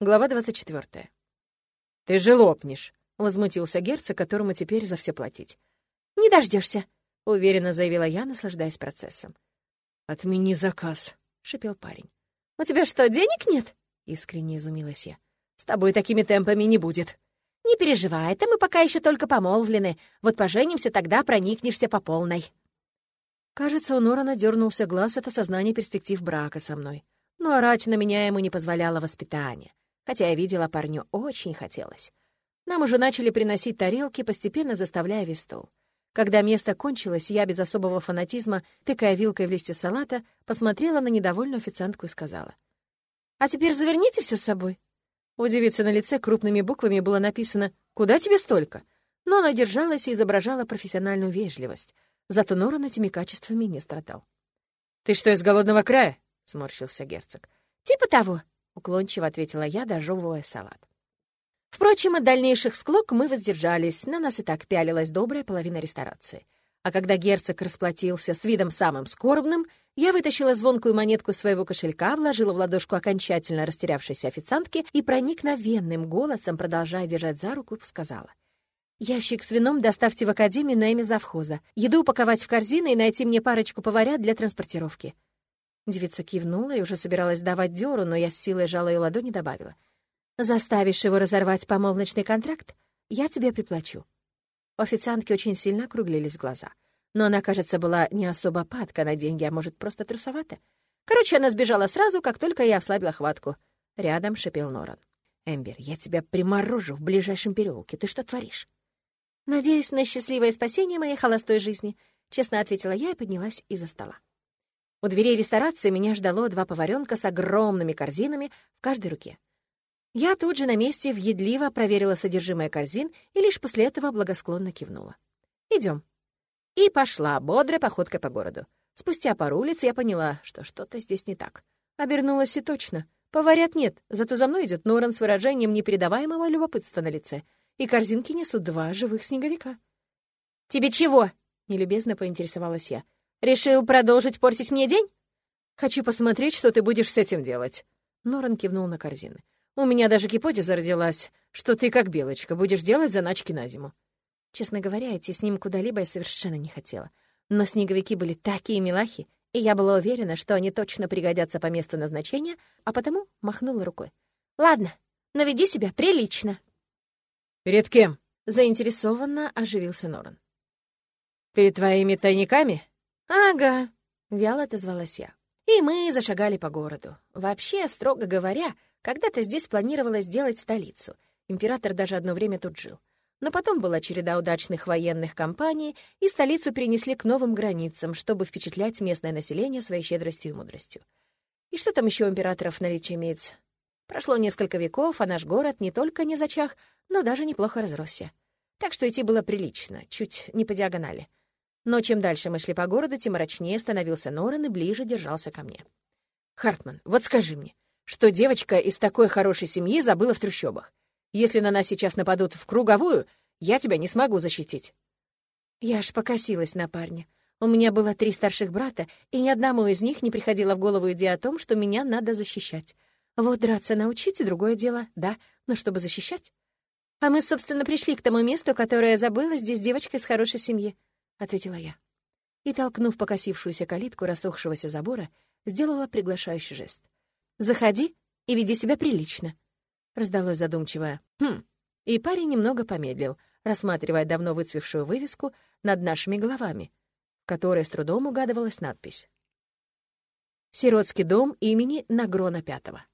Глава 24. «Ты же лопнешь!» — возмутился герцог, которому теперь за все платить. «Не дождешься, уверенно заявила я, наслаждаясь процессом. «Отмени заказ», — шипел парень. «У тебя что, денег нет?» — искренне изумилась я. «С тобой такими темпами не будет». «Не переживай, это мы пока еще только помолвлены. Вот поженимся, тогда проникнешься по полной». Кажется, у Норана дернулся глаз от осознания перспектив брака со мной. Но орать на меня ему не позволяло воспитание. Хотя я видела, парню очень хотелось. Нам уже начали приносить тарелки, постепенно заставляя весь стол. Когда место кончилось, я без особого фанатизма, тыкая вилкой в листья салата, посмотрела на недовольную официантку и сказала. «А теперь заверните все с собой». У девицы на лице крупными буквами было написано «Куда тебе столько?», но она держалась и изображала профессиональную вежливость. Зато Норан этими качествами не страдал. «Ты что, из голодного края?» — сморщился герцог. «Типа того», — уклончиво ответила я, дожевывая салат. Впрочем, от дальнейших склок мы воздержались, на нас и так пялилась добрая половина ресторации. А когда герцог расплатился с видом самым скорбным, я вытащила звонкую монетку своего кошелька, вложила в ладошку окончательно растерявшейся официантки и проникновенным голосом, продолжая держать за руку, сказала. «Ящик с вином доставьте в академию на имя завхоза. Еду упаковать в корзины и найти мне парочку поварят для транспортировки». Девица кивнула и уже собиралась давать дёру, но я с силой жала ее ладони добавила. Заставишь его разорвать помолвочный контракт, я тебе приплачу». У официантки очень сильно округлились глаза. Но она, кажется, была не особо падка на деньги, а может, просто трусовата. Короче, она сбежала сразу, как только я ослабила хватку. Рядом шипел Норан. «Эмбер, я тебя приморожу в ближайшем переулке. Ты что творишь?» «Надеюсь на счастливое спасение моей холостой жизни», — честно ответила я и поднялась из-за стола. У дверей ресторации меня ждало два поваренка с огромными корзинами в каждой руке. Я тут же на месте въедливо проверила содержимое корзин и лишь после этого благосклонно кивнула. Идем. И пошла бодрой походкой по городу. Спустя пару улиц я поняла, что что-то здесь не так. Обернулась и точно. Поварят нет, зато за мной идет Норан с выражением непередаваемого любопытства на лице. И корзинки несут два живых снеговика. «Тебе чего?» — нелюбезно поинтересовалась я. «Решил продолжить портить мне день?» «Хочу посмотреть, что ты будешь с этим делать». Норан кивнул на корзины. У меня даже гипотеза родилась, что ты, как белочка, будешь делать заначки на зиму. Честно говоря, идти с ним куда-либо я совершенно не хотела. Но снеговики были такие милахи, и я была уверена, что они точно пригодятся по месту назначения, а потому махнула рукой. «Ладно, но веди себя прилично». «Перед кем?» — заинтересованно оживился Норан. «Перед твоими тайниками?» «Ага», — вяло отозвалась я. И мы зашагали по городу. Вообще, строго говоря, когда-то здесь планировалось сделать столицу. Император даже одно время тут жил. Но потом была череда удачных военных кампаний, и столицу перенесли к новым границам, чтобы впечатлять местное население своей щедростью и мудростью. И что там еще у императоров наличие имеется? Прошло несколько веков, а наш город не только не зачах, но даже неплохо разросся. Так что идти было прилично, чуть не по диагонали. Но чем дальше мы шли по городу, тем мрачнее становился Норан и ближе держался ко мне. «Хартман, вот скажи мне, что девочка из такой хорошей семьи забыла в трущобах. Если на нас сейчас нападут в круговую, я тебя не смогу защитить». Я аж покосилась на парня. У меня было три старших брата, и ни одному из них не приходила в голову идея о том, что меня надо защищать. Вот драться научить — другое дело, да, но чтобы защищать? А мы, собственно, пришли к тому месту, которое забыла здесь девочка из хорошей семьи, — ответила я. И, толкнув покосившуюся калитку рассохшегося забора, сделала приглашающий жест — Заходи и веди себя прилично». Раздалось задумчивое «Хм». И парень немного помедлил, рассматривая давно выцвевшую вывеску над нашими головами, в которой с трудом угадывалась надпись. «Сиротский дом имени Нагрона Пятого».